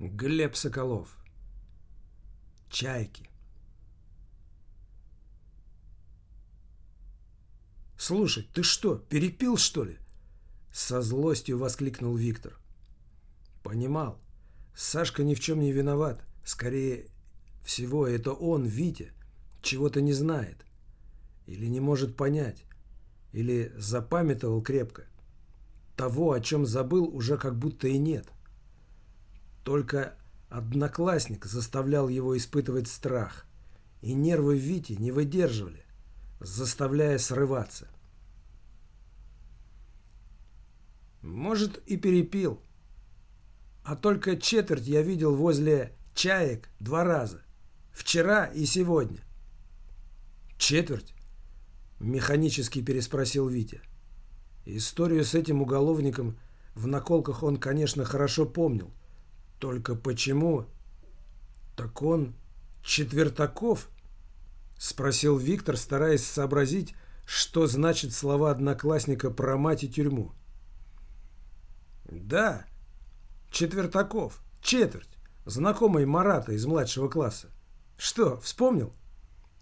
Глеб Соколов. Чайки. «Слушай, ты что, перепил, что ли?» Со злостью воскликнул Виктор. Понимал. Сашка ни в чем не виноват. Скорее всего, это он, Витя, чего-то не знает. Или не может понять. Или запамятовал крепко. Того, о чем забыл, уже как будто и нет. Только одноклассник заставлял его испытывать страх, и нервы Вити не выдерживали, заставляя срываться. Может, и перепил. А только четверть я видел возле чаек два раза. Вчера и сегодня. Четверть? Механически переспросил Витя. Историю с этим уголовником в наколках он, конечно, хорошо помнил. Только почему? Так он Четвертаков? Спросил Виктор, стараясь сообразить, что значит слова одноклассника про мать и тюрьму. Да, Четвертаков, четверть, знакомый Марата из младшего класса. Что, вспомнил?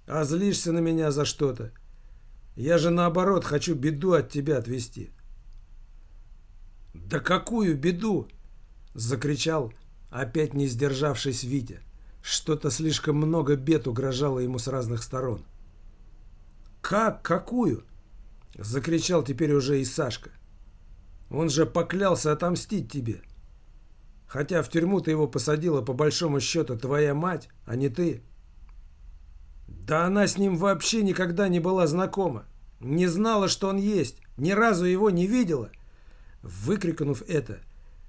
А злишься на меня за что-то? Я же наоборот хочу беду от тебя отвести. Да какую беду? Закричал Опять не сдержавшись Витя. Что-то слишком много бед угрожало ему с разных сторон. «Как? Какую?» — закричал теперь уже и Сашка. «Он же поклялся отомстить тебе. Хотя в тюрьму ты его посадила по большому счету твоя мать, а не ты». «Да она с ним вообще никогда не была знакома. Не знала, что он есть. Ни разу его не видела». Выкрикнув это,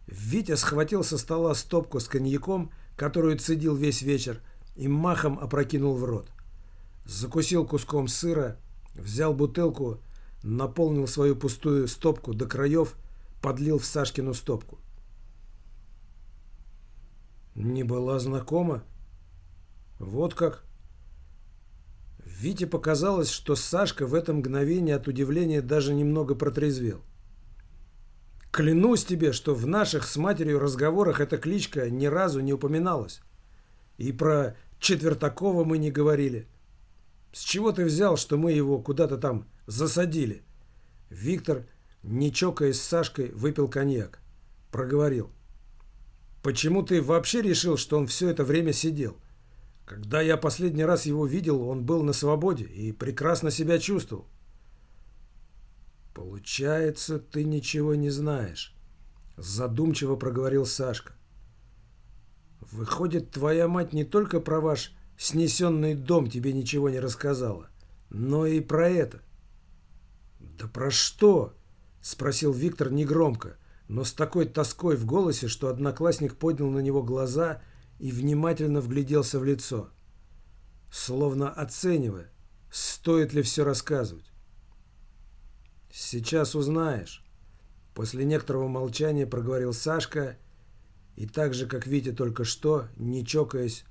Витя схватил со стола стопку с коньяком, которую цедил весь вечер, и махом опрокинул в рот. Закусил куском сыра, взял бутылку, наполнил свою пустую стопку до краев, подлил в Сашкину стопку. Не была знакома? Вот как? Вите показалось, что Сашка в это мгновение от удивления даже немного протрезвел. Клянусь тебе, что в наших с матерью разговорах эта кличка ни разу не упоминалась. И про Четвертакова мы не говорили. С чего ты взял, что мы его куда-то там засадили? Виктор, не чокаясь с Сашкой, выпил коньяк. Проговорил. Почему ты вообще решил, что он все это время сидел? Когда я последний раз его видел, он был на свободе и прекрасно себя чувствовал. «Получается, ты ничего не знаешь», — задумчиво проговорил Сашка. «Выходит, твоя мать не только про ваш снесенный дом тебе ничего не рассказала, но и про это». «Да про что?» — спросил Виктор негромко, но с такой тоской в голосе, что одноклассник поднял на него глаза и внимательно вгляделся в лицо, словно оценивая, стоит ли все рассказывать. «Сейчас узнаешь». После некоторого молчания проговорил Сашка и так же, как Витя только что, не чокаясь,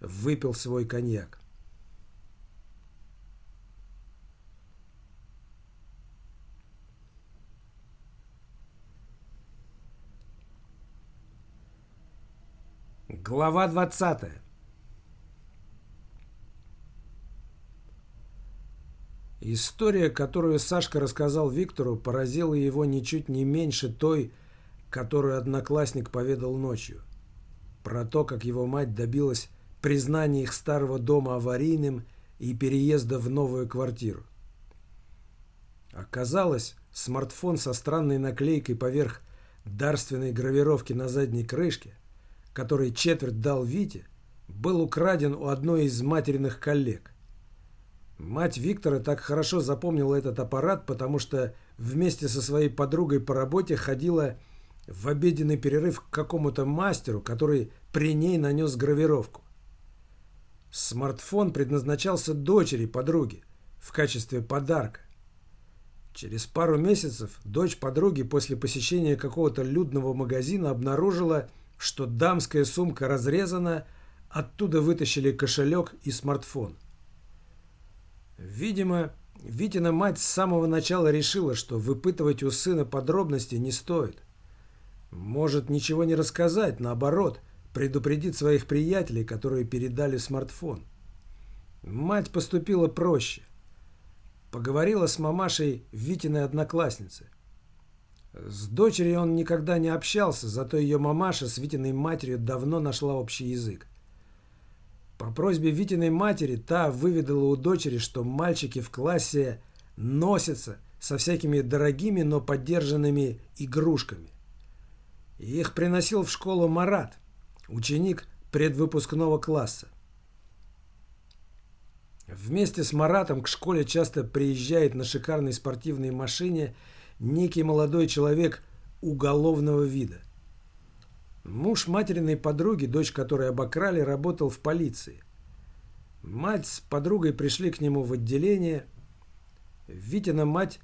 выпил свой коньяк. Глава двадцатая. История, которую Сашка рассказал Виктору, поразила его ничуть не меньше той, которую одноклассник поведал ночью. Про то, как его мать добилась признания их старого дома аварийным и переезда в новую квартиру. Оказалось, смартфон со странной наклейкой поверх дарственной гравировки на задней крышке, который четверть дал Вите, был украден у одной из материных коллег. Мать Виктора так хорошо запомнила этот аппарат, потому что вместе со своей подругой по работе ходила в обеденный перерыв к какому-то мастеру, который при ней нанес гравировку. Смартфон предназначался дочери подруги в качестве подарка. Через пару месяцев дочь подруги после посещения какого-то людного магазина обнаружила, что дамская сумка разрезана, оттуда вытащили кошелек и смартфон. Видимо, Витина мать с самого начала решила, что выпытывать у сына подробности не стоит. Может, ничего не рассказать, наоборот, предупредит своих приятелей, которые передали смартфон. Мать поступила проще. Поговорила с мамашей Витиной одноклассницы. С дочерью он никогда не общался, зато ее мамаша с Витиной матерью давно нашла общий язык. По просьбе Витиной матери та выведала у дочери, что мальчики в классе носятся со всякими дорогими, но поддержанными игрушками. И их приносил в школу Марат, ученик предвыпускного класса. Вместе с Маратом к школе часто приезжает на шикарной спортивной машине некий молодой человек уголовного вида. Муж материной подруги, дочь которой обокрали, работал в полиции. Мать с подругой пришли к нему в отделение. Витина мать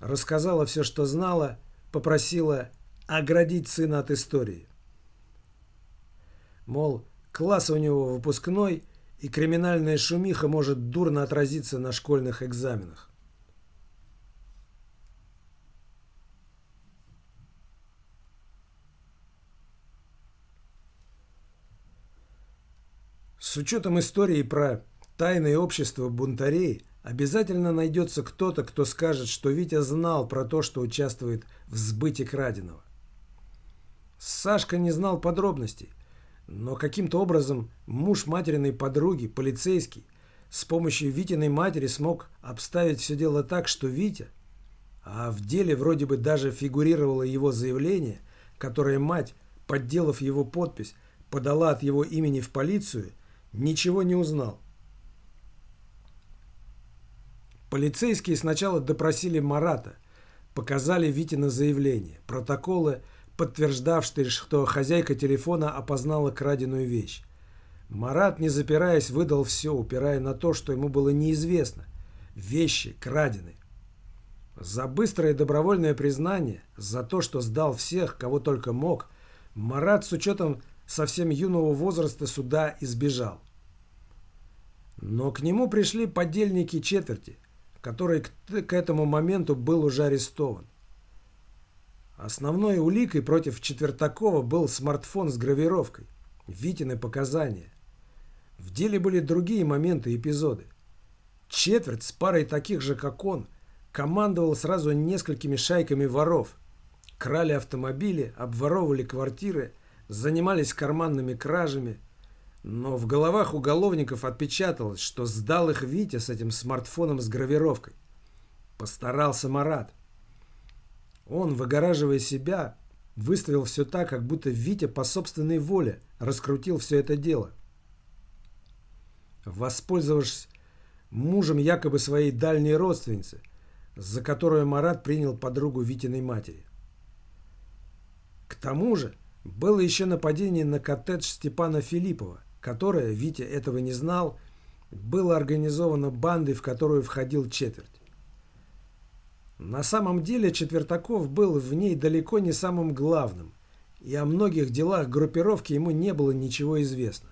рассказала все, что знала, попросила оградить сына от истории. Мол, класс у него выпускной, и криминальная шумиха может дурно отразиться на школьных экзаменах. С учетом истории про тайное общество бунтарей, обязательно найдется кто-то, кто скажет, что Витя знал про то, что участвует в сбыте краденого. Сашка не знал подробностей, но каким-то образом муж материной подруги, полицейский, с помощью Витиной матери смог обставить все дело так, что Витя, а в деле вроде бы даже фигурировало его заявление, которое мать, подделав его подпись, подала от его имени в полицию – ничего не узнал. Полицейские сначала допросили Марата, показали Витина заявление, протоколы, подтверждавшие, что хозяйка телефона опознала краденую вещь. Марат, не запираясь, выдал все, упирая на то, что ему было неизвестно. Вещи крадены. За быстрое добровольное признание, за то, что сдал всех, кого только мог, Марат с учетом совсем юного возраста суда избежал. Но к нему пришли подельники четверти, который к, этому моменту был уже арестован. Основной уликой против Четвертакова был смартфон с гравировкой, Витины показания. В деле были другие моменты и эпизоды. Четверть с парой таких же, как он, командовал сразу несколькими шайками воров. Крали автомобили, обворовывали квартиры, занимались карманными кражами – но в головах уголовников отпечаталось, что сдал их Витя с этим смартфоном с гравировкой. Постарался Марат. Он, выгораживая себя, выставил все так, как будто Витя по собственной воле раскрутил все это дело. Воспользовавшись мужем якобы своей дальней родственницы, за которую Марат принял подругу Витиной матери. К тому же было еще нападение на коттедж Степана Филиппова, которое, Витя этого не знал, было организовано бандой, в которую входил четверть. На самом деле Четвертаков был в ней далеко не самым главным, и о многих делах группировки ему не было ничего известно.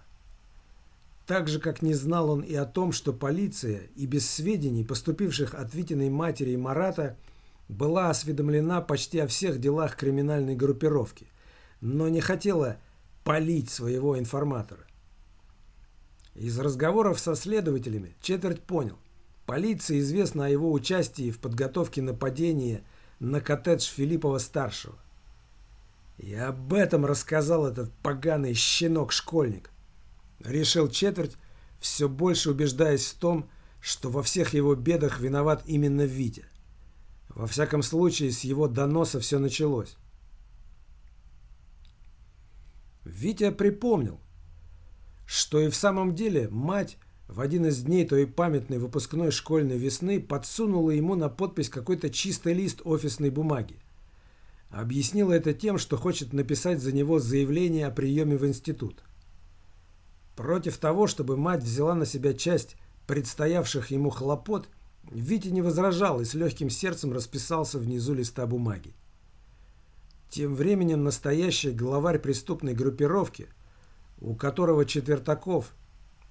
Так же, как не знал он и о том, что полиция и без сведений, поступивших от Витиной матери и Марата, была осведомлена почти о всех делах криминальной группировки, но не хотела полить своего информатора. Из разговоров со следователями четверть понял. Полиции известно о его участии в подготовке нападения на коттедж Филиппова-старшего. И об этом рассказал этот поганый щенок-школьник. Решил четверть, все больше убеждаясь в том, что во всех его бедах виноват именно Витя. Во всяком случае, с его доноса все началось. Витя припомнил, что и в самом деле мать в один из дней той памятной выпускной школьной весны подсунула ему на подпись какой-то чистый лист офисной бумаги. Объяснила это тем, что хочет написать за него заявление о приеме в институт. Против того, чтобы мать взяла на себя часть предстоявших ему хлопот, Витя не возражал и с легким сердцем расписался внизу листа бумаги. Тем временем настоящий главарь преступной группировки – у которого Четвертаков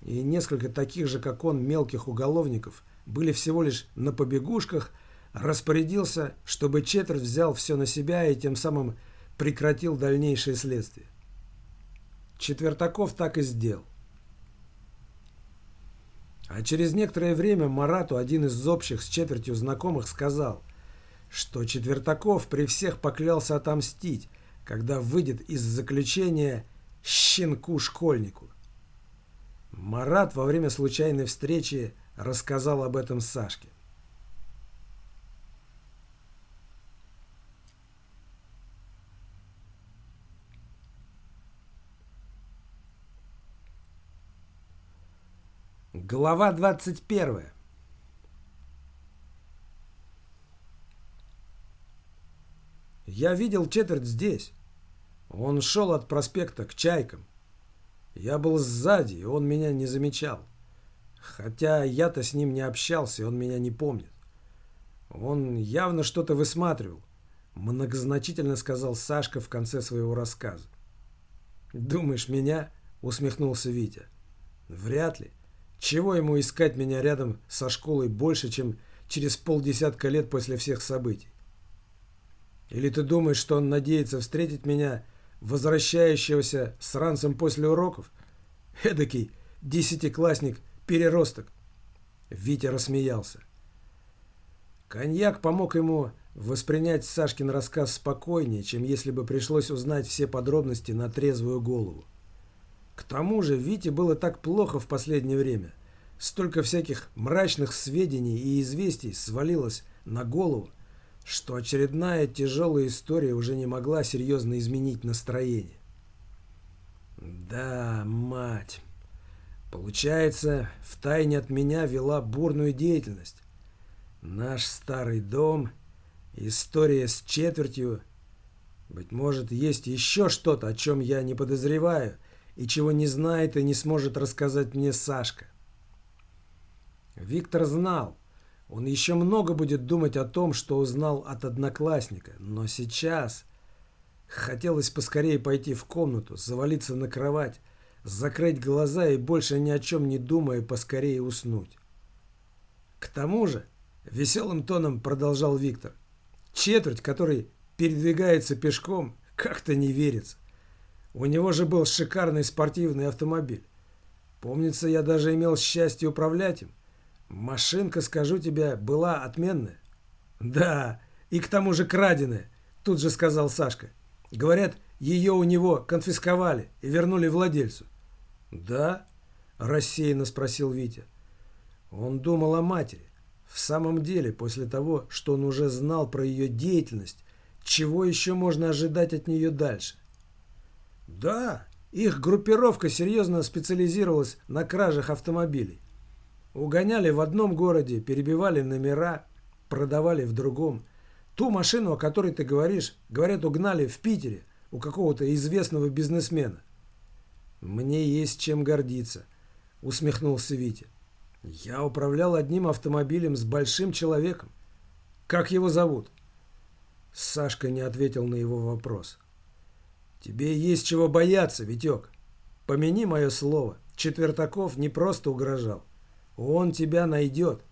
и несколько таких же, как он, мелких уголовников были всего лишь на побегушках, распорядился, чтобы четверть взял все на себя и тем самым прекратил дальнейшее следствие. Четвертаков так и сделал. А через некоторое время Марату один из общих с четвертью знакомых сказал, что Четвертаков при всех поклялся отомстить, когда выйдет из заключения щенку-школьнику. Марат во время случайной встречи рассказал об этом Сашке. Глава 21 Я видел четверть здесь. Он шел от проспекта к Чайкам. Я был сзади, и он меня не замечал. Хотя я-то с ним не общался, и он меня не помнит. Он явно что-то высматривал, многозначительно сказал Сашка в конце своего рассказа. «Думаешь, меня?» — усмехнулся Витя. «Вряд ли. Чего ему искать меня рядом со школой больше, чем через полдесятка лет после всех событий? Или ты думаешь, что он надеется встретить меня, возвращающегося с ранцем после уроков? Эдакий десятиклассник-переросток. Витя рассмеялся. Коньяк помог ему воспринять Сашкин рассказ спокойнее, чем если бы пришлось узнать все подробности на трезвую голову. К тому же Вите было так плохо в последнее время. Столько всяких мрачных сведений и известий свалилось на голову, что очередная тяжелая история уже не могла серьезно изменить настроение. Да, мать. Получается, в тайне от меня вела бурную деятельность. Наш старый дом, история с четвертью. Быть может, есть еще что-то, о чем я не подозреваю, и чего не знает и не сможет рассказать мне Сашка. Виктор знал, он еще много будет думать о том, что узнал от одноклассника, но сейчас хотелось поскорее пойти в комнату, завалиться на кровать, закрыть глаза и больше ни о чем не думая поскорее уснуть. К тому же, веселым тоном продолжал Виктор, четверть, который передвигается пешком, как-то не верится. У него же был шикарный спортивный автомобиль. Помнится, я даже имел счастье управлять им. Машинка, скажу тебе, была отменная. Да, и к тому же краденая, тут же сказал Сашка. Говорят, ее у него конфисковали и вернули владельцу. Да? Рассеянно спросил Витя. Он думал о матери. В самом деле, после того, что он уже знал про ее деятельность, чего еще можно ожидать от нее дальше? Да, их группировка серьезно специализировалась на кражах автомобилей. Угоняли в одном городе, перебивали номера, продавали в другом. Ту машину, о которой ты говоришь, говорят, угнали в Питере у какого-то известного бизнесмена. Мне есть чем гордиться, усмехнулся Витя. Я управлял одним автомобилем с большим человеком. Как его зовут? Сашка не ответил на его вопрос. Тебе есть чего бояться, Витек. Помяни мое слово. Четвертаков не просто угрожал. Он тебя найдет.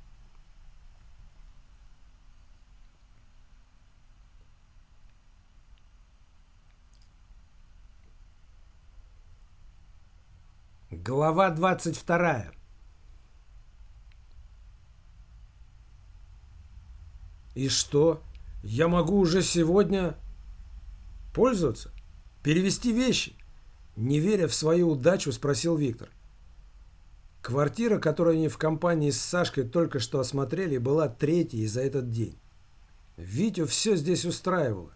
Глава 22 И что? Я могу уже сегодня пользоваться? Перевести вещи? Не веря в свою удачу, спросил Виктор. Квартира, которую они в компании с Сашкой только что осмотрели, была третьей за этот день. Витю все здесь устраивало.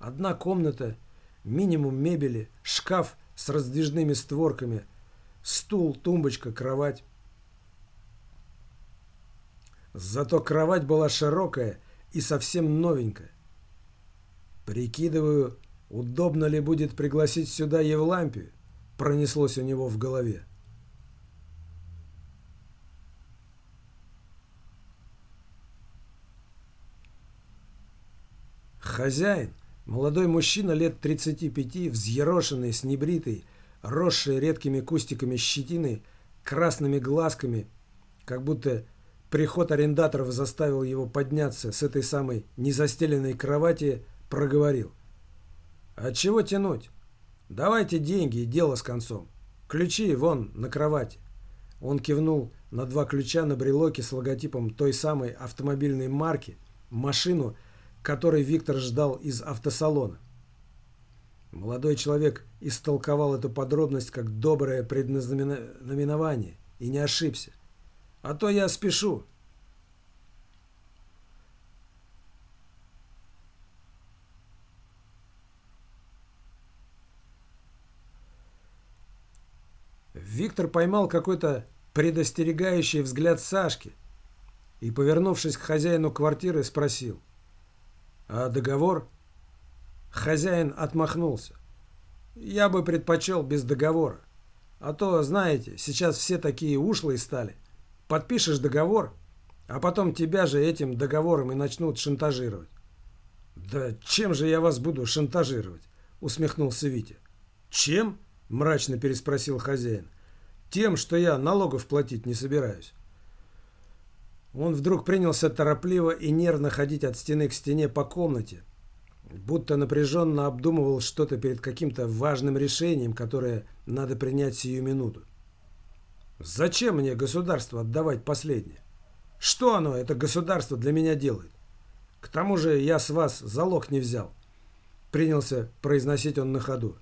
Одна комната, минимум мебели, шкаф с раздвижными створками, стул, тумбочка, кровать. Зато кровать была широкая и совсем новенькая. Прикидываю, Удобно ли будет пригласить сюда Евлампию? Пронеслось у него в голове. Хозяин, молодой мужчина лет 35, взъерошенный, с небритой, росший редкими кустиками щетины, красными глазками, как будто приход арендаторов заставил его подняться с этой самой незастеленной кровати, проговорил – а чего тянуть? Давайте деньги и дело с концом. Ключи вон на кровати. Он кивнул на два ключа на брелоке с логотипом той самой автомобильной марки, машину, которой Виктор ждал из автосалона. Молодой человек истолковал эту подробность как доброе предназнаменование и не ошибся. «А то я спешу», Виктор поймал какой-то предостерегающий взгляд Сашки и, повернувшись к хозяину квартиры, спросил. «А договор?» Хозяин отмахнулся. «Я бы предпочел без договора. А то, знаете, сейчас все такие ушлые стали. Подпишешь договор, а потом тебя же этим договором и начнут шантажировать». «Да чем же я вас буду шантажировать?» усмехнулся Витя. «Чем?» – мрачно переспросил хозяин. Тем, что я налогов платить не собираюсь. Он вдруг принялся торопливо и нервно ходить от стены к стене по комнате, будто напряженно обдумывал что-то перед каким-то важным решением, которое надо принять сию минуту. Зачем мне государство отдавать последнее? Что оно, это государство, для меня делает? К тому же я с вас залог не взял. Принялся произносить он на ходу.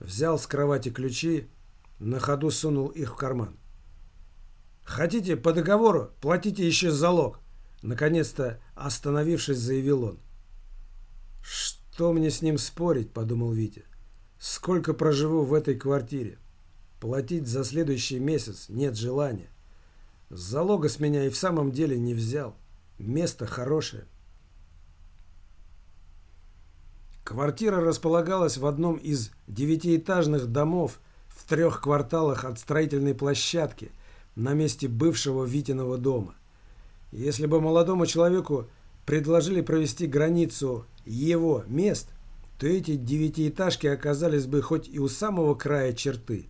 Взял с кровати ключи, на ходу сунул их в карман. «Хотите по договору? Платите еще залог!» Наконец-то, остановившись, заявил он. «Что мне с ним спорить?» – подумал Витя. «Сколько проживу в этой квартире? Платить за следующий месяц нет желания. Залога с меня и в самом деле не взял. Место хорошее». Квартира располагалась в одном из девятиэтажных домов – в трех кварталах от строительной площадки на месте бывшего Витиного дома. Если бы молодому человеку предложили провести границу его мест, то эти девятиэтажки оказались бы хоть и у самого края черты,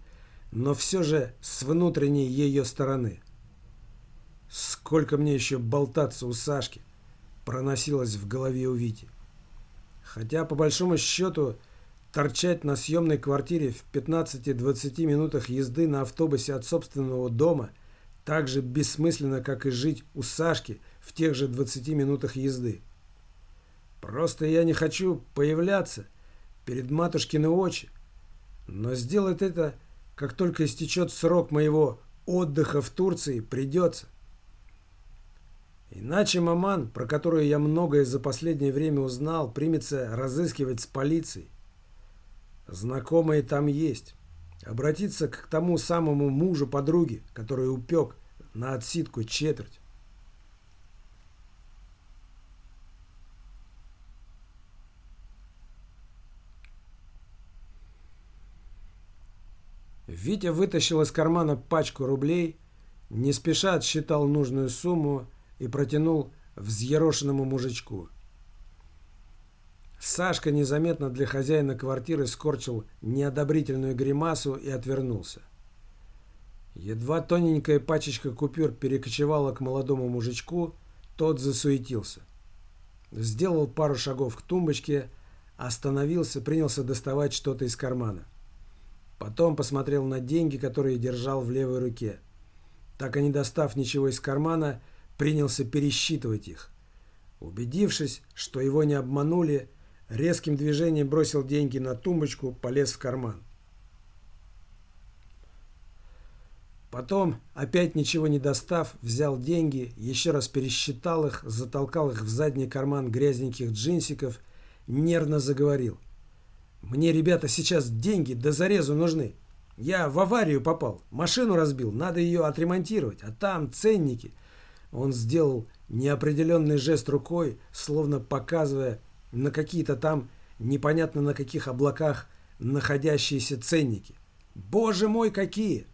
но все же с внутренней ее стороны. «Сколько мне еще болтаться у Сашки?» проносилось в голове у Вити. Хотя, по большому счету, Торчать на съемной квартире в 15-20 минутах езды на автобусе от собственного дома так же бессмысленно, как и жить у Сашки в тех же 20 минутах езды. Просто я не хочу появляться перед матушкины очи, но сделать это, как только истечет срок моего отдыха в Турции, придется. Иначе маман, про которую я многое за последнее время узнал, примется разыскивать с полицией. Знакомые там есть. Обратиться к тому самому мужу подруги, который упек на отсидку четверть. Витя вытащил из кармана пачку рублей, не спеша отсчитал нужную сумму и протянул взъерошенному мужичку – Сашка незаметно для хозяина квартиры скорчил неодобрительную гримасу и отвернулся. Едва тоненькая пачечка купюр перекочевала к молодому мужичку, тот засуетился. Сделал пару шагов к тумбочке, остановился, принялся доставать что-то из кармана. Потом посмотрел на деньги, которые держал в левой руке. Так и не достав ничего из кармана, принялся пересчитывать их. Убедившись, что его не обманули, Резким движением бросил деньги на тумбочку, полез в карман. Потом, опять ничего не достав, взял деньги, еще раз пересчитал их, затолкал их в задний карман грязненьких джинсиков, нервно заговорил. «Мне, ребята, сейчас деньги до зарезу нужны. Я в аварию попал, машину разбил, надо ее отремонтировать, а там ценники». Он сделал неопределенный жест рукой, словно показывая, на какие-то там непонятно на каких облаках находящиеся ценники. Боже мой, какие!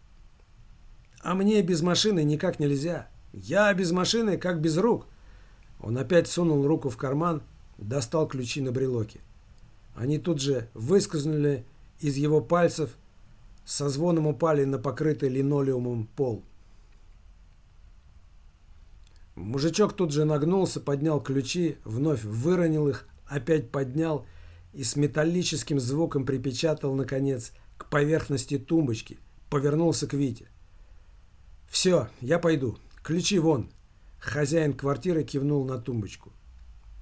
А мне без машины никак нельзя. Я без машины, как без рук. Он опять сунул руку в карман, достал ключи на брелоке. Они тут же выскользнули из его пальцев, со звоном упали на покрытый линолеумом пол. Мужичок тут же нагнулся, поднял ключи, вновь выронил их, опять поднял и с металлическим звуком припечатал, наконец, к поверхности тумбочки, повернулся к Вите. «Все, я пойду. Ключи вон!» Хозяин квартиры кивнул на тумбочку.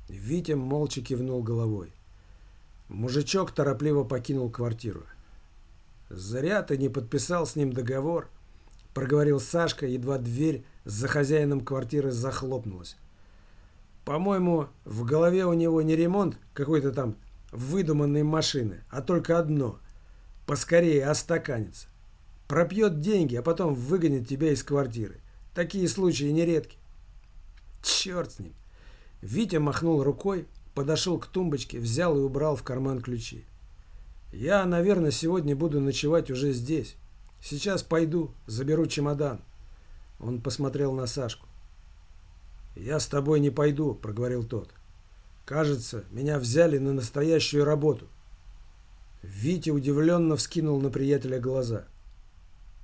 Витя молча кивнул головой. Мужичок торопливо покинул квартиру. «Зря ты не подписал с ним договор», — проговорил Сашка, едва дверь за хозяином квартиры захлопнулась. «По-моему, в голове у него не ремонт какой-то там выдуманной машины, а только одно — поскорее остаканиться. Пропьет деньги, а потом выгонит тебя из квартиры. Такие случаи нередки». «Черт с ним!» Витя махнул рукой, подошел к тумбочке, взял и убрал в карман ключи. «Я, наверное, сегодня буду ночевать уже здесь. Сейчас пойду, заберу чемодан». Он посмотрел на Сашку. «Я с тобой не пойду», — проговорил тот. «Кажется, меня взяли на настоящую работу». Витя удивленно вскинул на приятеля глаза.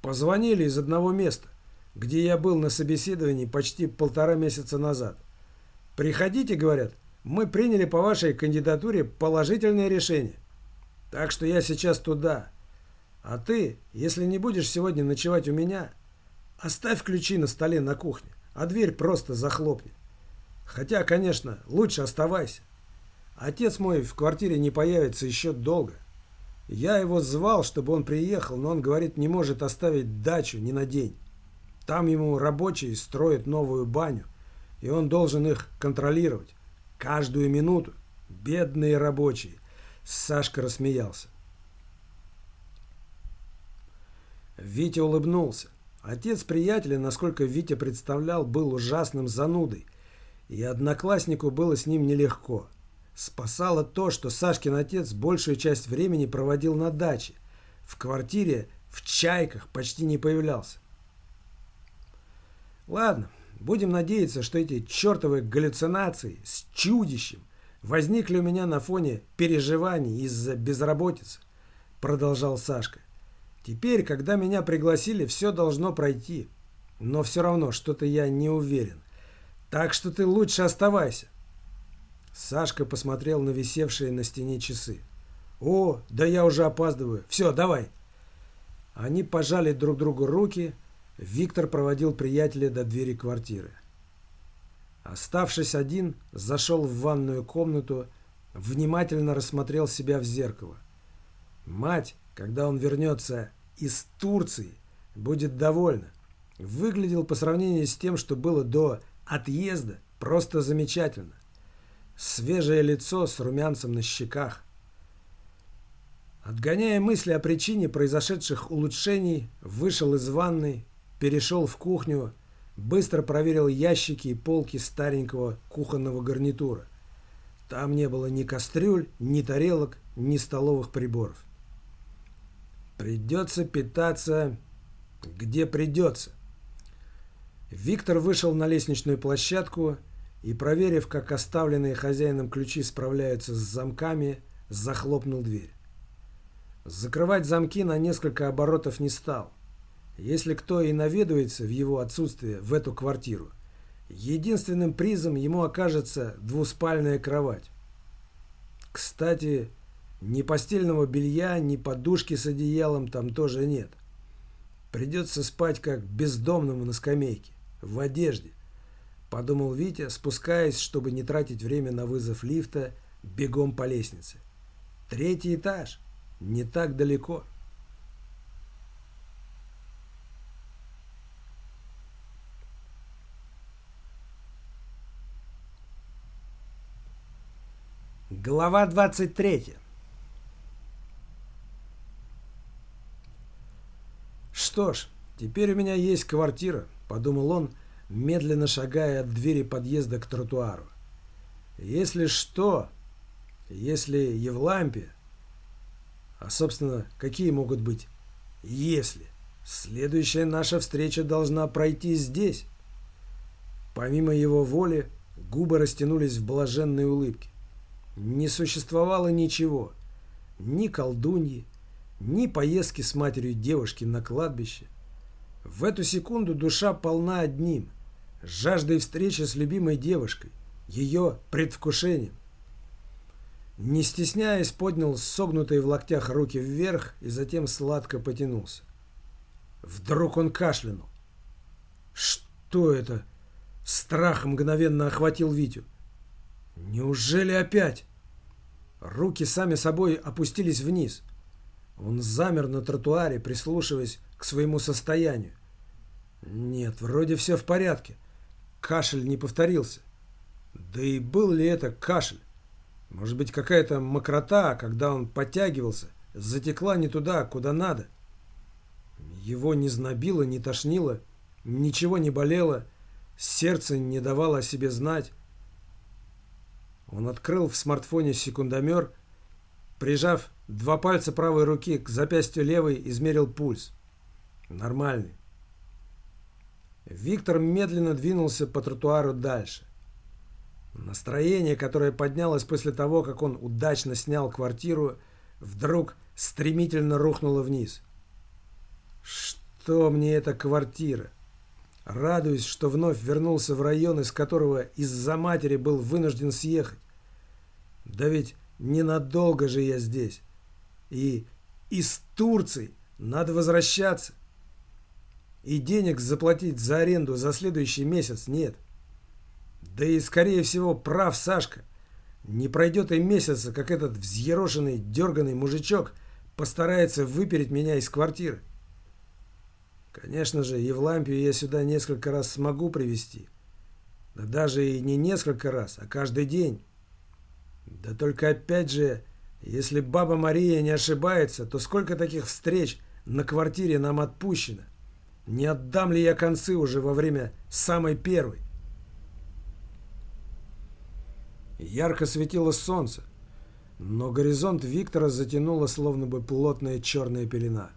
«Позвонили из одного места, где я был на собеседовании почти полтора месяца назад. Приходите, — говорят, — мы приняли по вашей кандидатуре положительное решение. Так что я сейчас туда. А ты, если не будешь сегодня ночевать у меня, оставь ключи на столе на кухне, а дверь просто захлопни. Хотя, конечно, лучше оставайся. Отец мой в квартире не появится еще долго. Я его звал, чтобы он приехал, но он говорит, не может оставить дачу ни на день. Там ему рабочие строят новую баню, и он должен их контролировать. Каждую минуту. Бедные рабочие. Сашка рассмеялся. Витя улыбнулся. Отец приятеля, насколько Витя представлял, был ужасным занудой, и однокласснику было с ним нелегко. Спасало то, что Сашкин отец большую часть времени проводил на даче. В квартире, в чайках почти не появлялся. Ладно, будем надеяться, что эти чертовы галлюцинации с чудищем возникли у меня на фоне переживаний из-за безработицы, продолжал Сашка. Теперь, когда меня пригласили, все должно пройти. Но все равно что-то я не уверен. Так что ты лучше оставайся. Сашка посмотрел на висевшие на стене часы. «О, да я уже опаздываю. Все, давай». Они пожали друг другу руки. Виктор проводил приятеля до двери квартиры. Оставшись один, зашел в ванную комнату, внимательно рассмотрел себя в зеркало. Мать, когда он вернется из Турции, будет довольна. Выглядел по сравнению с тем, что было до отъезда, просто замечательно. Свежее лицо с румянцем на щеках. Отгоняя мысли о причине произошедших улучшений, вышел из ванной, перешел в кухню, Быстро проверил ящики и полки старенького кухонного гарнитура. Там не было ни кастрюль, ни тарелок, ни столовых приборов. Придется питаться где придется. Виктор вышел на лестничную площадку и, проверив, как оставленные хозяином ключи справляются с замками, захлопнул дверь. Закрывать замки на несколько оборотов не стал. Если кто и наведывается в его отсутствие в эту квартиру, единственным призом ему окажется двуспальная кровать. Кстати, ни постельного белья, ни подушки с одеялом там тоже нет. Придется спать как бездомному на скамейке, в одежде, подумал Витя, спускаясь, чтобы не тратить время на вызов лифта, бегом по лестнице. Третий этаж, не так далеко. Глава 23. Что ж, теперь у меня есть квартира, подумал он, медленно шагая от двери подъезда к тротуару. Если что, если Евлампия, а собственно, какие могут быть если? Следующая наша встреча должна пройти здесь. Помимо его воли, губы растянулись в блаженной улыбке. Не существовало ничего. Ни колдуньи, ни поездки с матерью девушки на кладбище. В эту секунду душа полна одним – жаждой встречи с любимой девушкой, ее предвкушением. Не стесняясь, поднял согнутые в локтях руки вверх и затем сладко потянулся. Вдруг он кашлянул. Что это? Страх мгновенно охватил Витю. Неужели опять? Руки сами собой опустились вниз. Он замер на тротуаре, прислушиваясь к своему состоянию. Нет, вроде все в порядке. Кашель не повторился. Да и был ли это кашель? Может быть, какая-то мокрота, когда он подтягивался, затекла не туда, куда надо. Его не знобило, не тошнило, ничего не болело, сердце не давало о себе знать. Он открыл в смартфоне секундомер, прижав два пальца правой руки к запястью левой, измерил пульс. Нормальный. Виктор медленно двинулся по тротуару дальше. Настроение, которое поднялось после того, как он удачно снял квартиру, вдруг стремительно рухнуло вниз. Что мне эта квартира? Радуюсь, что вновь вернулся в район, из которого из-за матери был вынужден съехать. Да ведь ненадолго же я здесь. И из Турции надо возвращаться. И денег заплатить за аренду за следующий месяц нет. Да и, скорее всего, прав Сашка. Не пройдет и месяца, как этот взъерошенный, дерганный мужичок постарается выпереть меня из квартиры. Конечно же, Евлампию я сюда несколько раз смогу привести. Да даже и не несколько раз, а каждый день. Да только опять же, если баба Мария не ошибается, то сколько таких встреч на квартире нам отпущено? Не отдам ли я концы уже во время самой первой? Ярко светило солнце, но горизонт Виктора затянуло словно бы плотная черная пелена.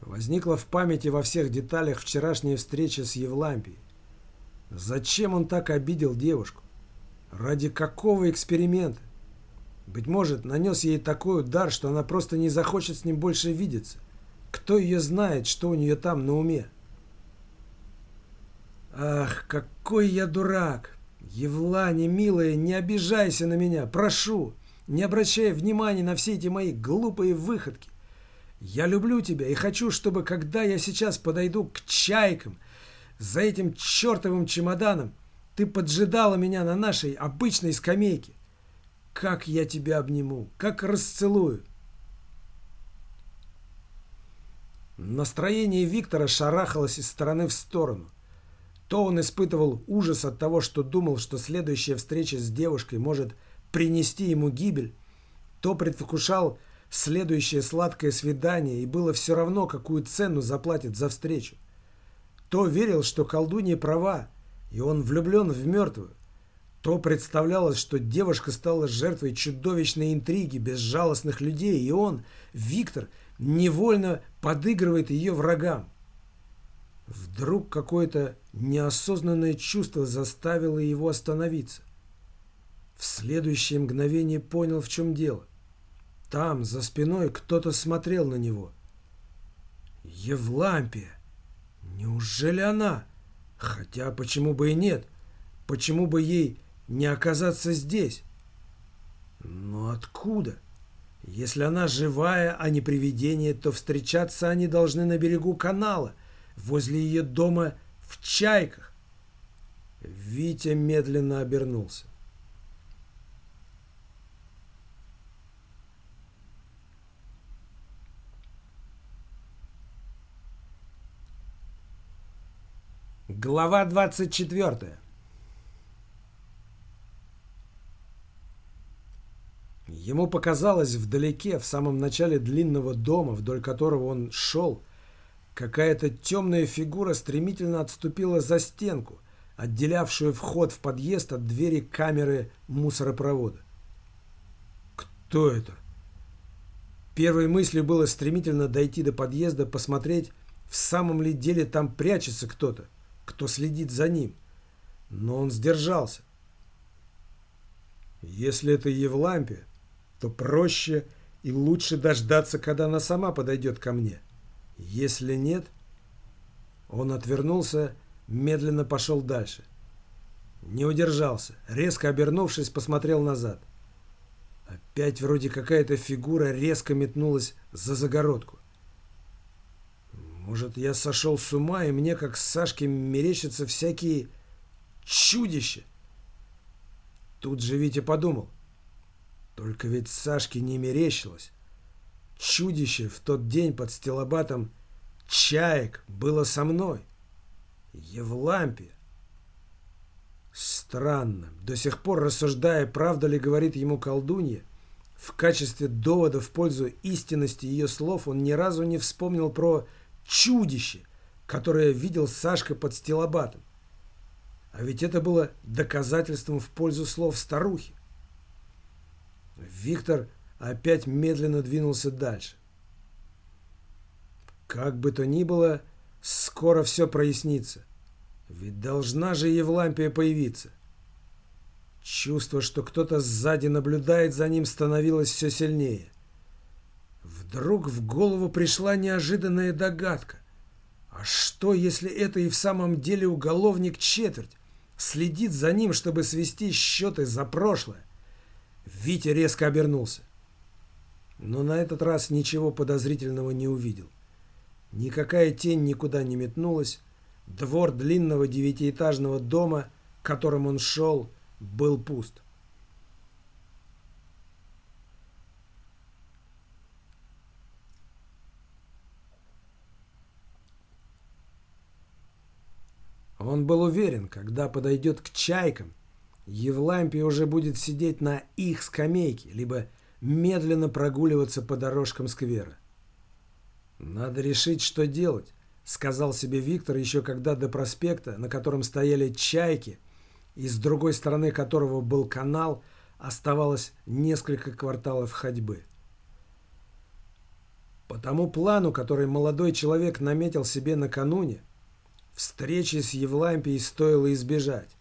Возникла в памяти во всех деталях вчерашняя встреча с Евлампией. Зачем он так обидел девушку? Ради какого эксперимента? Быть может, нанес ей такой удар, что она просто не захочет с ним больше видеться. Кто ее знает, что у нее там на уме? Ах, какой я дурак! Евлане, милая, не обижайся на меня, прошу, не обращай внимания на все эти мои глупые выходки. Я люблю тебя и хочу, чтобы, когда я сейчас подойду к чайкам за этим чертовым чемоданом, ты поджидала меня на нашей обычной скамейке. Как я тебя обниму, как расцелую. Настроение Виктора шарахалось из стороны в сторону. То он испытывал ужас от того, что думал, что следующая встреча с девушкой может принести ему гибель, то предвкушал следующее сладкое свидание, и было все равно, какую цену заплатит за встречу. То верил, что колдунья права, и он влюблен в мертвую. То представлялось, что девушка стала жертвой чудовищной интриги безжалостных людей, и он, Виктор, невольно подыгрывает ее врагам. Вдруг какое-то неосознанное чувство заставило его остановиться. В следующее мгновение понял, в чем дело. Там, за спиной, кто-то смотрел на него. Евлампия! Неужели она? Хотя почему бы и нет? Почему бы ей не оказаться здесь? Но откуда? Если она живая, а не привидение, то встречаться они должны на берегу канала, возле ее дома в Чайках. Витя медленно обернулся. Глава 24. Ему показалось вдалеке, в самом начале длинного дома, вдоль которого он шел, какая-то темная фигура стремительно отступила за стенку, отделявшую вход в подъезд от двери камеры мусоропровода. Кто это? Первой мыслью было стремительно дойти до подъезда, посмотреть, в самом ли деле там прячется кто-то кто следит за ним. Но он сдержался. Если это Евлампия, то проще и лучше дождаться, когда она сама подойдет ко мне. Если нет... Он отвернулся, медленно пошел дальше. Не удержался, резко обернувшись, посмотрел назад. Опять вроде какая-то фигура резко метнулась за загородку. Может, я сошел с ума, и мне, как Сашке, мерещатся всякие чудища? Тут же Витя подумал. Только ведь Сашке не мерещилось. Чудище в тот день под стелобатом чаек было со мной. Евлампия. Странно. До сих пор рассуждая, правда ли говорит ему колдунья, в качестве довода в пользу истинности ее слов он ни разу не вспомнил про чудище, которое видел Сашка под стелобатом. А ведь это было доказательством в пользу слов старухи. Виктор опять медленно двинулся дальше. Как бы то ни было, скоро все прояснится. Ведь должна же Евлампия появиться. Чувство, что кто-то сзади наблюдает за ним, становилось все сильнее. Вдруг в голову пришла неожиданная догадка. А что, если это и в самом деле уголовник четверть? Следит за ним, чтобы свести счеты за прошлое. Витя резко обернулся. Но на этот раз ничего подозрительного не увидел. Никакая тень никуда не метнулась. Двор длинного девятиэтажного дома, к которому он шел, был пуст. Он был уверен, когда подойдет к чайкам, Евлампий уже будет сидеть на их скамейке, либо медленно прогуливаться по дорожкам сквера. «Надо решить, что делать», — сказал себе Виктор, еще когда до проспекта, на котором стояли чайки, и с другой стороны которого был канал, оставалось несколько кварталов ходьбы. По тому плану, который молодой человек наметил себе накануне, встречи с Евлампией стоило избежать.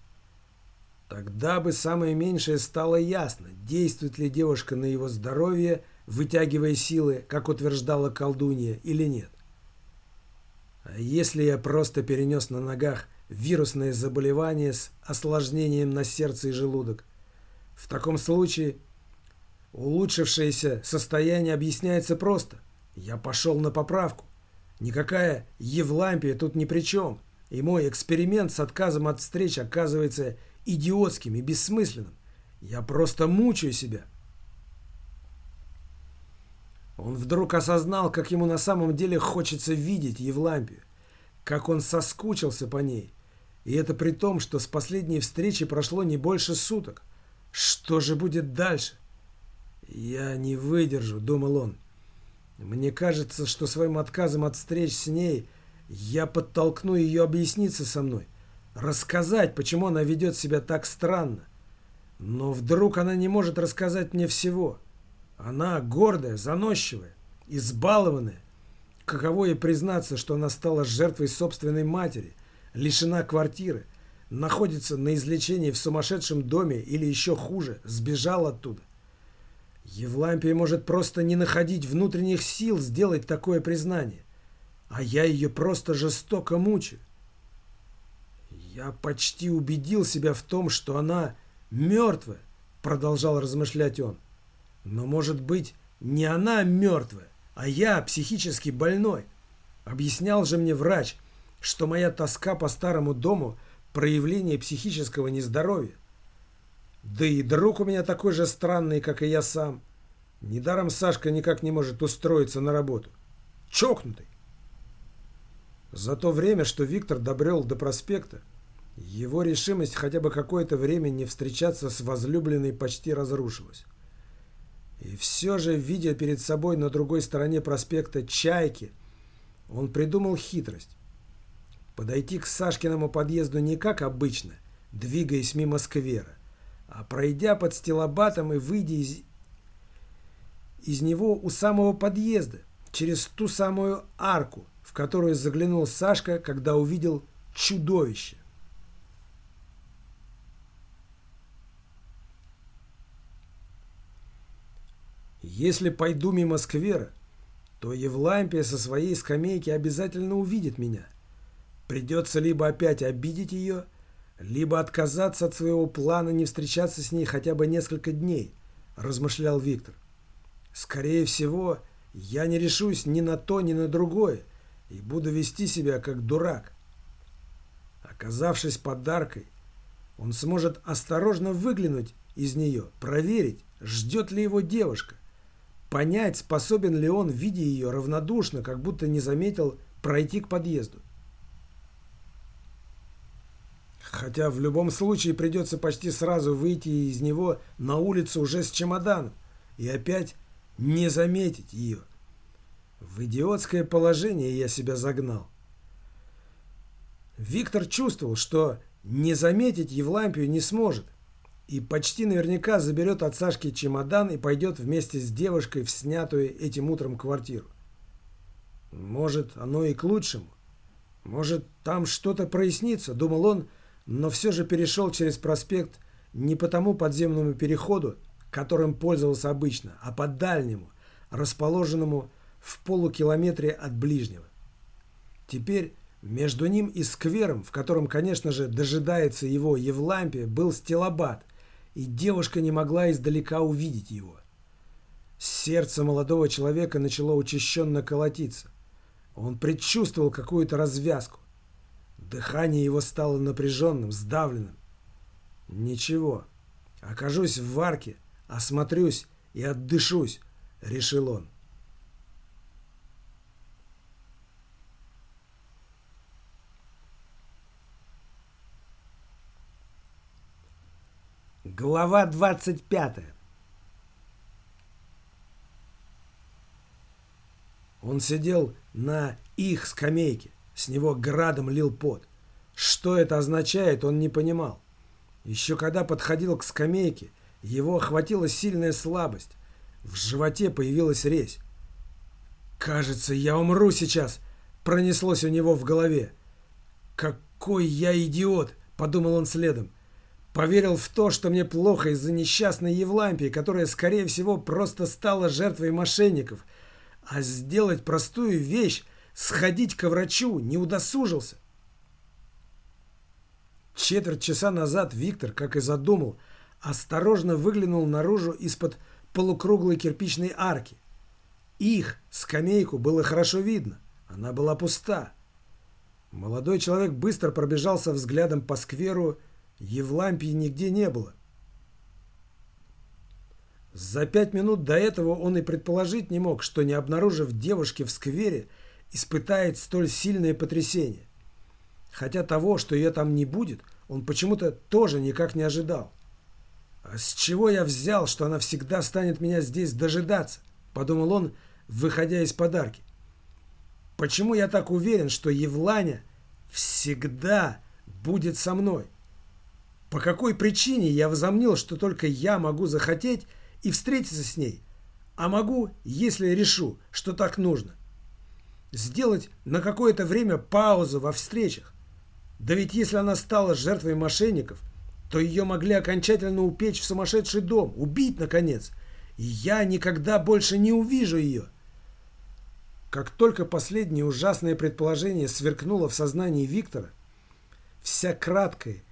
Тогда бы самое меньшее стало ясно, действует ли девушка на его здоровье, вытягивая силы, как утверждала колдунья, или нет. А если я просто перенес на ногах вирусное заболевание с осложнением на сердце и желудок? В таком случае улучшившееся состояние объясняется просто. Я пошел на поправку. Никакая Евлампия тут ни при чем. И мой эксперимент с отказом от встреч оказывается идиотским и бессмысленным. Я просто мучаю себя. Он вдруг осознал, как ему на самом деле хочется видеть Евлампию, как он соскучился по ней. И это при том, что с последней встречи прошло не больше суток. Что же будет дальше? «Я не выдержу», — думал он. «Мне кажется, что своим отказом от встреч с ней я подтолкну ее объясниться со мной рассказать, почему она ведет себя так странно. Но вдруг она не может рассказать мне всего. Она гордая, заносчивая, избалованная. Каково ей признаться, что она стала жертвой собственной матери, лишена квартиры, находится на излечении в сумасшедшем доме или еще хуже, сбежал оттуда. Евлампия может просто не находить внутренних сил сделать такое признание, а я ее просто жестоко мучаю. «Я почти убедил себя в том, что она мертвая», — продолжал размышлять он. «Но, может быть, не она мертвая, а я психически больной. Объяснял же мне врач, что моя тоска по старому дому – проявление психического нездоровья. Да и друг у меня такой же странный, как и я сам. Недаром Сашка никак не может устроиться на работу. Чокнутый. За то время, что Виктор добрел до проспекта, его решимость хотя бы какое-то время не встречаться с возлюбленной почти разрушилась. И все же, видя перед собой на другой стороне проспекта «Чайки», он придумал хитрость. Подойти к Сашкиному подъезду не как обычно, двигаясь мимо сквера, а пройдя под стилобатом и выйдя из, из него у самого подъезда, через ту самую арку, в которую заглянул Сашка, когда увидел чудовище. Если пойду мимо сквера, то Евлампия со своей скамейки обязательно увидит меня. Придется либо опять обидеть ее, либо отказаться от своего плана не встречаться с ней хотя бы несколько дней, размышлял Виктор. Скорее всего, я не решусь ни на то, ни на другое и буду вести себя как дурак. Оказавшись подаркой, он сможет осторожно выглянуть из нее, проверить, ждет ли его девушка, понять, способен ли он, видя ее равнодушно, как будто не заметил, пройти к подъезду. Хотя в любом случае придется почти сразу выйти из него на улицу уже с чемоданом и опять не заметить ее. В идиотское положение я себя загнал. Виктор чувствовал, что не заметить Евлампию не сможет, и почти наверняка заберет от Сашки чемодан и пойдет вместе с девушкой в снятую этим утром квартиру. Может, оно и к лучшему. Может, там что-то прояснится, думал он, но все же перешел через проспект не по тому подземному переходу, которым пользовался обычно, а по дальнему, расположенному в полукилометре от ближнего. Теперь между ним и сквером, в котором, конечно же, дожидается его Евлампия, был стелобат, и девушка не могла издалека увидеть его. Сердце молодого человека начало учащенно колотиться. Он предчувствовал какую-то развязку. Дыхание его стало напряженным, сдавленным. «Ничего, окажусь в варке, осмотрюсь и отдышусь», — решил он. Глава 25 Он сидел на их скамейке. С него градом лил пот. Что это означает, он не понимал. Еще когда подходил к скамейке, его охватила сильная слабость. В животе появилась резь. «Кажется, я умру сейчас!» Пронеслось у него в голове. «Какой я идиот!» — подумал он следом. Поверил в то, что мне плохо из-за несчастной Евлампии, которая, скорее всего, просто стала жертвой мошенников. А сделать простую вещь Сходить к врачу не удосужился. Четверть часа назад Виктор, как и задумал, осторожно выглянул наружу из-под полукруглой кирпичной арки. Их, скамейку, было хорошо видно. Она была пуста. Молодой человек быстро пробежался взглядом по скверу. Евлампии нигде не было. За пять минут до этого он и предположить не мог, что не обнаружив девушки в сквере, испытает столь сильное потрясение. Хотя того, что ее там не будет, он почему-то тоже никак не ожидал. «А с чего я взял, что она всегда станет меня здесь дожидаться?» – подумал он, выходя из подарки. «Почему я так уверен, что Евланя всегда будет со мной? По какой причине я возомнил, что только я могу захотеть и встретиться с ней, а могу, если решу, что так нужно? сделать на какое-то время паузу во встречах. Да ведь если она стала жертвой мошенников, то ее могли окончательно упечь в сумасшедший дом, убить, наконец. И я никогда больше не увижу ее. Как только последнее ужасное предположение сверкнуло в сознании Виктора, вся краткая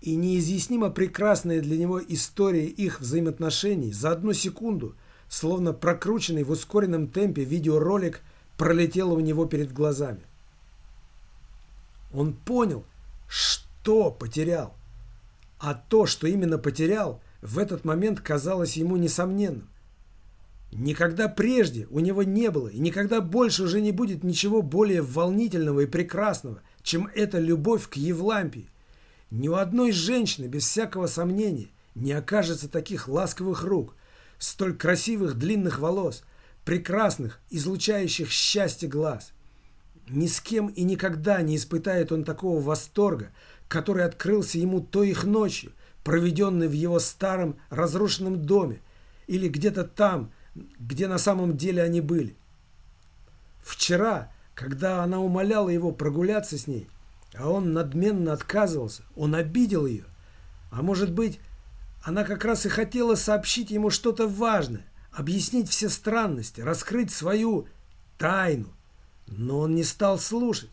и неизъяснимо прекрасная для него история их взаимоотношений за одну секунду, словно прокрученный в ускоренном темпе видеоролик – пролетело у него перед глазами. Он понял, что потерял. А то, что именно потерял, в этот момент казалось ему несомненным. Никогда прежде у него не было и никогда больше уже не будет ничего более волнительного и прекрасного, чем эта любовь к Евлампии. Ни у одной женщины, без всякого сомнения, не окажется таких ласковых рук, столь красивых длинных волос, прекрасных, излучающих счастье глаз. Ни с кем и никогда не испытает он такого восторга, который открылся ему той их ночью, проведенной в его старом разрушенном доме, или где-то там, где на самом деле они были. Вчера, когда она умоляла его прогуляться с ней, а он надменно отказывался, он обидел ее. А может быть, она как раз и хотела сообщить ему что-то важное, объяснить все странности, раскрыть свою тайну. Но он не стал слушать.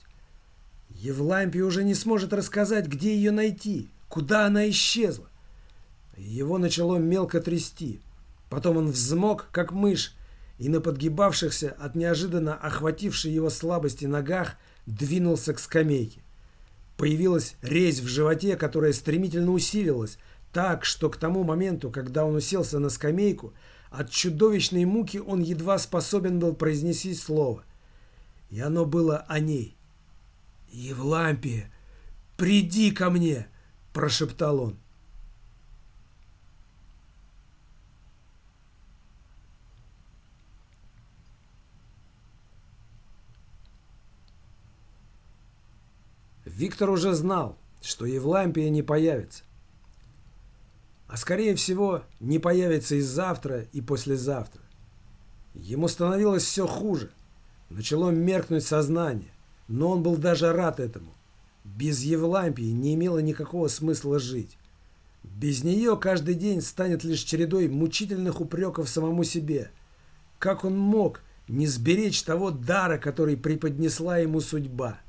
Евлампий уже не сможет рассказать, где ее найти, куда она исчезла. Его начало мелко трясти. Потом он взмок, как мышь, и на подгибавшихся от неожиданно охватившей его слабости ногах двинулся к скамейке. Появилась резь в животе, которая стремительно усилилась, так, что к тому моменту, когда он уселся на скамейку, от чудовищной муки он едва способен был произнести слово. И оно было о ней. «Евлампия, приди ко мне!» – прошептал он. Виктор уже знал, что Евлампия не появится. А скорее всего, не появится и завтра, и послезавтра. Ему становилось все хуже. Начало меркнуть сознание, но он был даже рад этому. Без Евлампии не имело никакого смысла жить. Без нее каждый день станет лишь чередой мучительных упреков самому себе. Как он мог не сберечь того дара, который преподнесла ему судьба?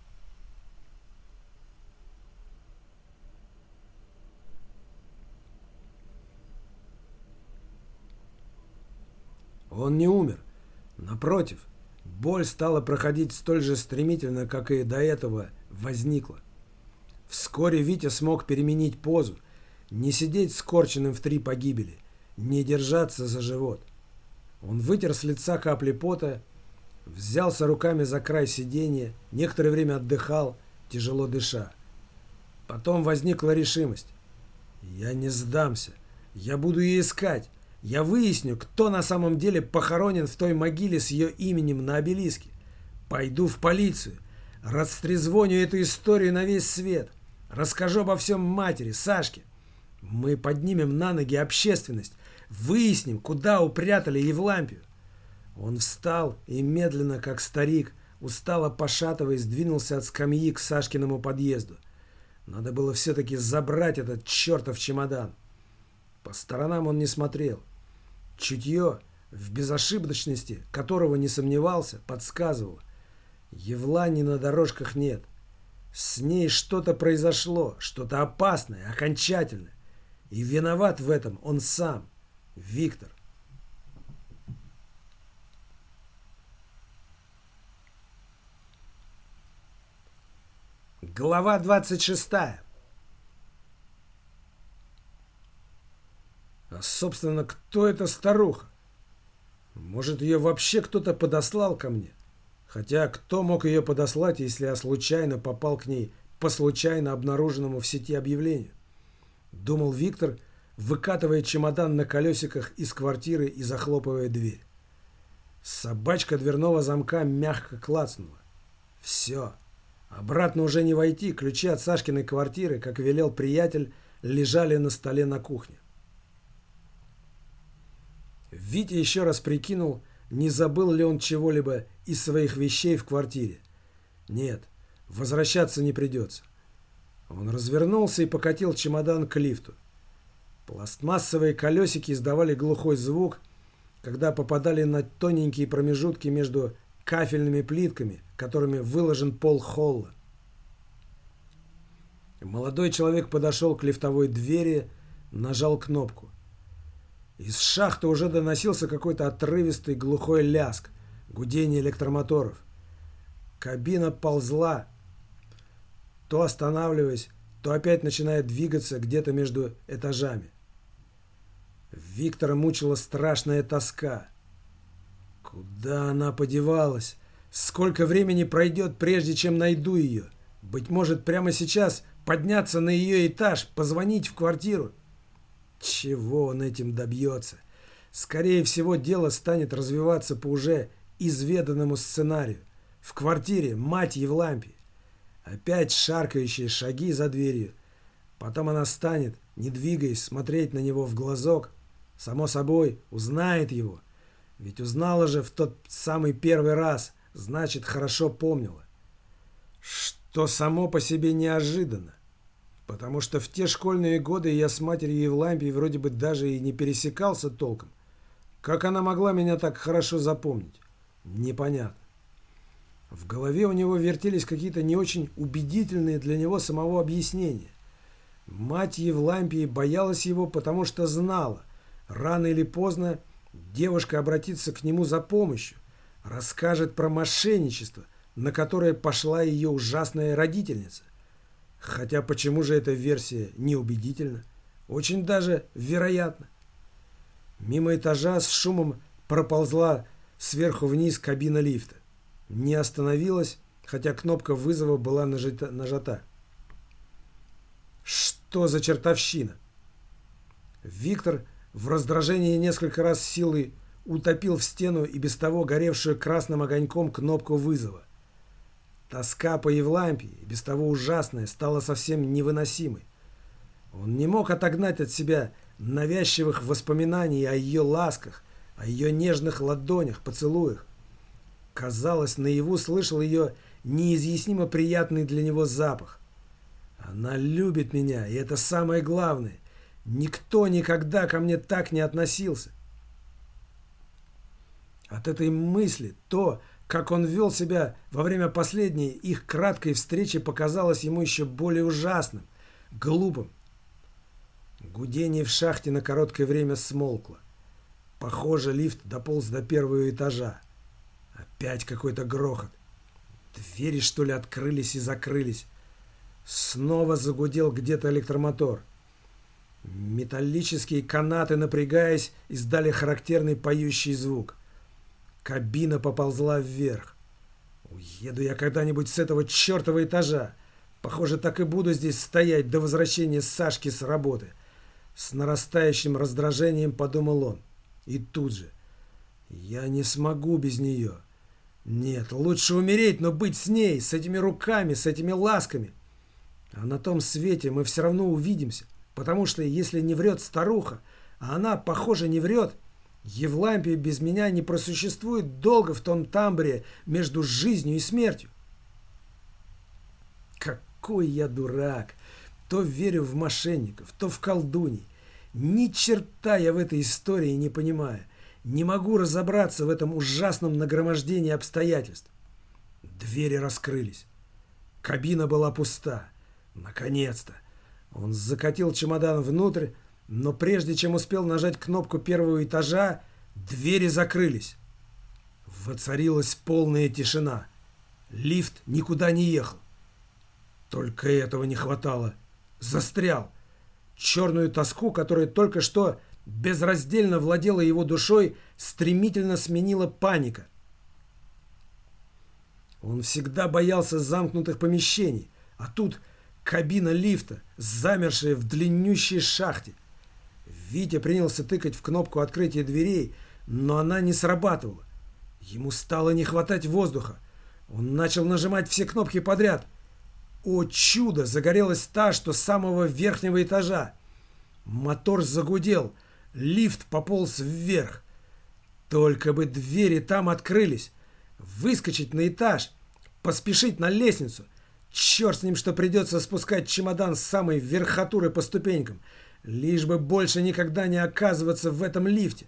Он не умер. Напротив, боль стала проходить столь же стремительно, как и до этого возникла. Вскоре Витя смог переменить позу, не сидеть скорченным в три погибели, не держаться за живот. Он вытер с лица капли пота, взялся руками за край сиденья, некоторое время отдыхал, тяжело дыша. Потом возникла решимость. «Я не сдамся. Я буду ее искать. Я выясню, кто на самом деле похоронен в той могиле с ее именем на обелиске. Пойду в полицию, растрезвоню эту историю на весь свет, расскажу обо всем матери, Сашке. Мы поднимем на ноги общественность, выясним, куда упрятали Евлампию. Он встал и медленно, как старик, устало пошатываясь, двинулся от скамьи к Сашкиному подъезду. Надо было все-таки забрать этот чертов чемодан. По сторонам он не смотрел. Чутье, в безошибочности которого не сомневался, подсказывало. Евлани на дорожках нет. С ней что-то произошло, что-то опасное, окончательное. И виноват в этом он сам, Виктор. Глава 26. А, собственно, кто эта старуха? Может, ее вообще кто-то подослал ко мне? Хотя кто мог ее подослать, если я случайно попал к ней по случайно обнаруженному в сети объявлению? Думал Виктор, выкатывая чемодан на колесиках из квартиры и захлопывая дверь. Собачка дверного замка мягко клацнула. Все. Обратно уже не войти, ключи от Сашкиной квартиры, как велел приятель, лежали на столе на кухне. Витя еще раз прикинул, не забыл ли он чего-либо из своих вещей в квартире. Нет, возвращаться не придется. Он развернулся и покатил чемодан к лифту. Пластмассовые колесики издавали глухой звук, когда попадали на тоненькие промежутки между кафельными плитками, которыми выложен пол холла. Молодой человек подошел к лифтовой двери, нажал кнопку. Из шахты уже доносился какой-то отрывистый глухой ляск, гудение электромоторов. Кабина ползла, то останавливаясь, то опять начиная двигаться где-то между этажами. Виктора мучила страшная тоска. Куда она подевалась? Сколько времени пройдет, прежде чем найду ее? Быть может, прямо сейчас подняться на ее этаж, позвонить в квартиру? Чего он этим добьется? Скорее всего, дело станет развиваться по уже изведанному сценарию. В квартире мать Евлампии. Опять шаркающие шаги за дверью. Потом она станет, не двигаясь, смотреть на него в глазок. Само собой, узнает его. Ведь узнала же в тот самый первый раз, значит, хорошо помнила. Что само по себе неожиданно. Потому что в те школьные годы я с матерью Евлампией вроде бы даже и не пересекался толком. Как она могла меня так хорошо запомнить? Непонятно. В голове у него вертелись какие-то не очень убедительные для него самого объяснения. Мать Евлампии боялась его, потому что знала, рано или поздно Девушка обратится к нему за помощью, расскажет про мошенничество, на которое пошла ее ужасная родительница. Хотя почему же эта версия неубедительна? Очень даже вероятно. Мимо этажа с шумом проползла сверху вниз кабина лифта. Не остановилась, хотя кнопка вызова была нажата. нажата. Что за чертовщина? Виктор в раздражении несколько раз силой утопил в стену и без того горевшую красным огоньком кнопку вызова. Тоска по Евлампии, без того ужасная, стала совсем невыносимой. Он не мог отогнать от себя навязчивых воспоминаний о ее ласках, о ее нежных ладонях, поцелуях. Казалось, наяву слышал ее неизъяснимо приятный для него запах. Она любит меня, и это самое главное. Никто никогда ко мне так не относился. От этой мысли то, как он вел себя во время последней их краткой встречи, показалось ему еще более ужасным, глупым. Гудение в шахте на короткое время смолкло. Похоже, лифт дополз до первого этажа. Опять какой-то грохот. Двери, что ли, открылись и закрылись. Снова загудел где-то электромотор. Металлические канаты, напрягаясь, издали характерный поющий звук. Кабина поползла вверх. Уеду я когда-нибудь с этого чертова этажа. Похоже, так и буду здесь стоять до возвращения Сашки с работы. С нарастающим раздражением подумал он. И тут же. Я не смогу без нее. Нет, лучше умереть, но быть с ней, с этими руками, с этими ласками. А на том свете мы все равно увидимся. Потому что если не врет старуха, а она, похоже, не врет, Евлампия без меня не просуществует долго в том тамбре между жизнью и смертью. Какой я дурак! То верю в мошенников, то в колдуней. Ни черта я в этой истории не понимаю. Не могу разобраться в этом ужасном нагромождении обстоятельств. Двери раскрылись. Кабина была пуста. Наконец-то! Он закатил чемодан внутрь, но прежде чем успел нажать кнопку первого этажа, двери закрылись. Воцарилась полная тишина. Лифт никуда не ехал. Только этого не хватало. Застрял. Черную тоску, которая только что безраздельно владела его душой, стремительно сменила паника. Он всегда боялся замкнутых помещений, а тут кабина лифта, замершая в длиннющей шахте. Витя принялся тыкать в кнопку открытия дверей, но она не срабатывала. Ему стало не хватать воздуха. Он начал нажимать все кнопки подряд. О чудо! Загорелась та, что с самого верхнего этажа. Мотор загудел. Лифт пополз вверх. Только бы двери там открылись. Выскочить на этаж. Поспешить на лестницу — Черт с ним, что придется спускать чемодан с самой верхотуры по ступенькам, лишь бы больше никогда не оказываться в этом лифте.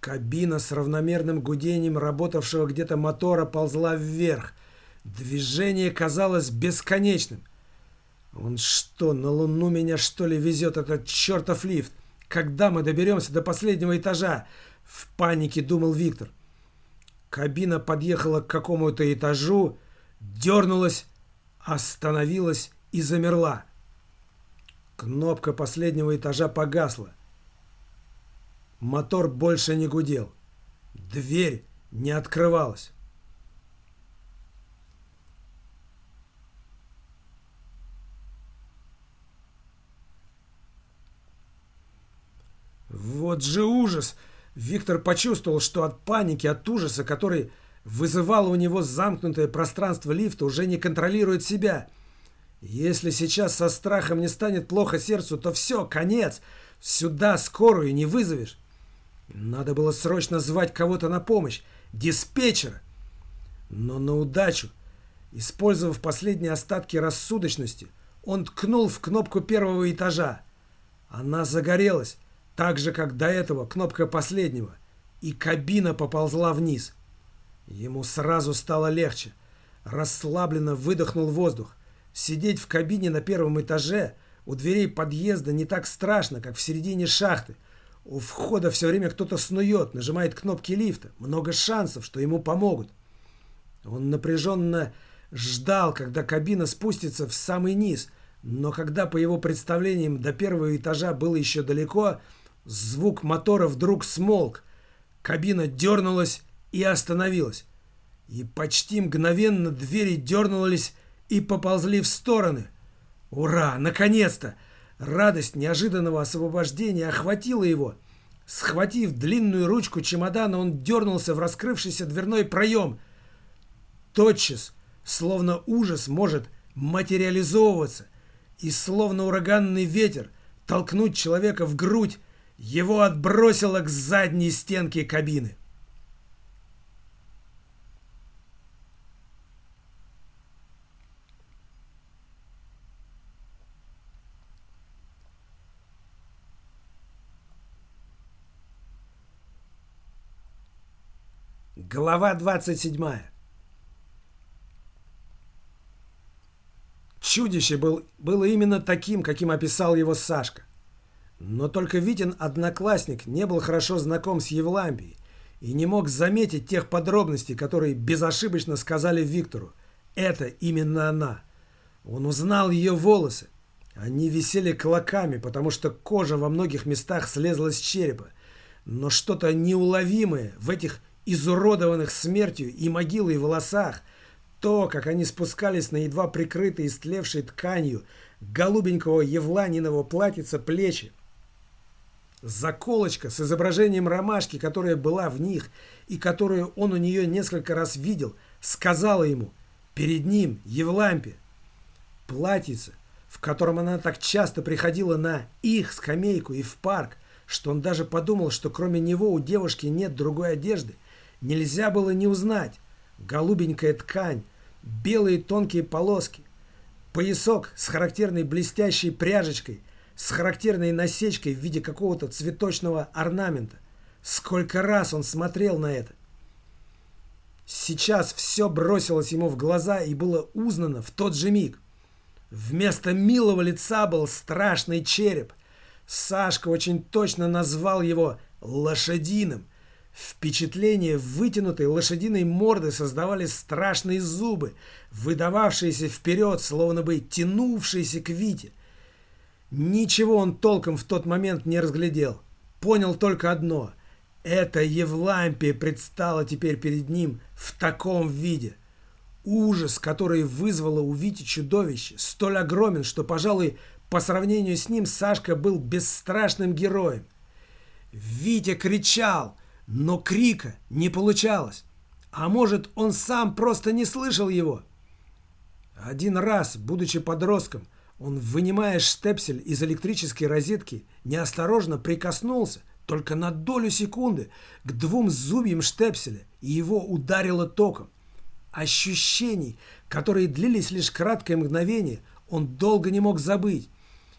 Кабина с равномерным гудением работавшего где-то мотора ползла вверх. Движение казалось бесконечным. Он что, на луну меня что ли везет этот чертов лифт? Когда мы доберемся до последнего этажа? В панике думал Виктор. Кабина подъехала к какому-то этажу, дернулась остановилась и замерла. Кнопка последнего этажа погасла. Мотор больше не гудел. Дверь не открывалась. Вот же ужас! Виктор почувствовал, что от паники, от ужаса, который вызывало у него замкнутое пространство лифта, уже не контролирует себя. Если сейчас со страхом не станет плохо сердцу, то все, конец. Сюда скорую не вызовешь. Надо было срочно звать кого-то на помощь. Диспетчера. Но на удачу, использовав последние остатки рассудочности, он ткнул в кнопку первого этажа. Она загорелась, так же, как до этого кнопка последнего, и кабина поползла вниз. Ему сразу стало легче. Расслабленно выдохнул воздух. Сидеть в кабине на первом этаже у дверей подъезда не так страшно, как в середине шахты. У входа все время кто-то снует, нажимает кнопки лифта. Много шансов, что ему помогут. Он напряженно ждал, когда кабина спустится в самый низ, но когда, по его представлениям, до первого этажа было еще далеко, звук мотора вдруг смолк. Кабина дернулась и остановилась. И почти мгновенно двери дернулись и поползли в стороны. Ура! Наконец-то! Радость неожиданного освобождения охватила его. Схватив длинную ручку чемодана, он дернулся в раскрывшийся дверной проем. Тотчас, словно ужас может материализовываться, и словно ураганный ветер толкнуть человека в грудь, его отбросило к задней стенке кабины. Глава 27. Чудище был, было именно таким, каким описал его Сашка. Но только Витин одноклассник не был хорошо знаком с Евлампией и не мог заметить тех подробностей, которые безошибочно сказали Виктору. Это именно она. Он узнал ее волосы. Они висели клоками, потому что кожа во многих местах слезла с черепа. Но что-то неуловимое в этих изуродованных смертью и могилой волосах, то, как они спускались на едва прикрытые истлевшей тканью голубенького евланиного платьица плечи, заколочка с изображением ромашки, которая была в них и которую он у нее несколько раз видел, сказала ему перед ним Евлампе. Платьице, в котором она так часто приходила на их скамейку и в парк, что он даже подумал, что кроме него у девушки нет другой одежды – Нельзя было не узнать. Голубенькая ткань, белые тонкие полоски, поясок с характерной блестящей пряжечкой, с характерной насечкой в виде какого-то цветочного орнамента. Сколько раз он смотрел на это. Сейчас все бросилось ему в глаза и было узнано в тот же миг. Вместо милого лица был страшный череп. Сашка очень точно назвал его лошадиным – Впечатление вытянутой лошадиной морды создавали страшные зубы, выдававшиеся вперед, словно бы тянувшиеся к Вите. Ничего он толком в тот момент не разглядел. Понял только одно. Эта Евлампия предстала теперь перед ним в таком виде. Ужас, который вызвало у Вити чудовище, столь огромен, что, пожалуй, по сравнению с ним Сашка был бесстрашным героем. Витя кричал — но крика не получалось. А может, он сам просто не слышал его? Один раз, будучи подростком, он, вынимая штепсель из электрической розетки, неосторожно прикоснулся, только на долю секунды, к двум зубьям штепселя, и его ударило током. Ощущений, которые длились лишь краткое мгновение, он долго не мог забыть,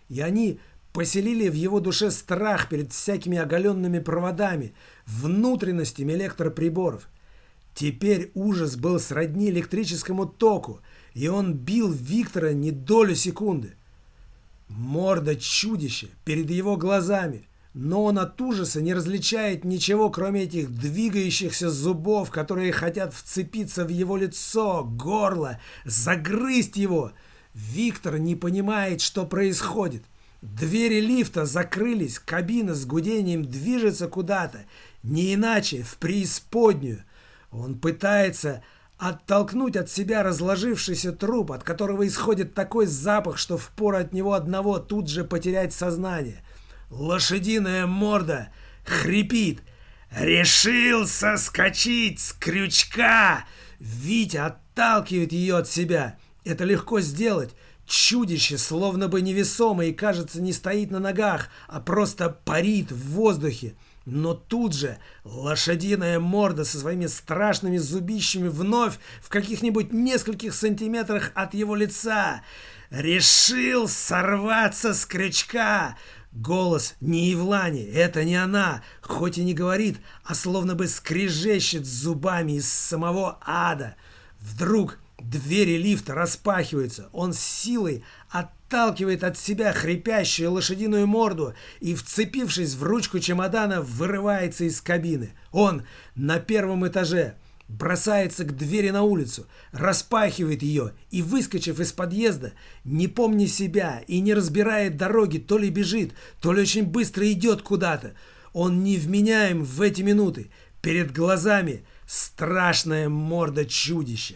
и они поселили в его душе страх перед всякими оголенными проводами, внутренностями электроприборов. Теперь ужас был сродни электрическому току, и он бил Виктора не долю секунды. Морда чудища перед его глазами, но он от ужаса не различает ничего, кроме этих двигающихся зубов, которые хотят вцепиться в его лицо, горло, загрызть его. Виктор не понимает, что происходит. Двери лифта закрылись, кабина с гудением движется куда-то, не иначе в преисподнюю. Он пытается оттолкнуть от себя разложившийся труп, от которого исходит такой запах, что впору от него одного тут же потерять сознание. Лошадиная морда хрипит. «Решил соскочить с крючка!» Витя отталкивает ее от себя. Это легко сделать. Чудище, словно бы невесомое, и, кажется, не стоит на ногах, а просто парит в воздухе. Но тут же лошадиная морда со своими страшными зубищами вновь в каких-нибудь нескольких сантиметрах от его лица. Решил сорваться с крючка. Голос не Евлани, это не она, хоть и не говорит, а словно бы скрежещет зубами из самого ада. Вдруг Двери лифта распахиваются. Он с силой от отталкивает от себя хрипящую лошадиную морду и, вцепившись в ручку чемодана, вырывается из кабины. Он на первом этаже бросается к двери на улицу, распахивает ее и, выскочив из подъезда, не помня себя и не разбирая дороги, то ли бежит, то ли очень быстро идет куда-то. Он невменяем в эти минуты. Перед глазами страшная морда чудища.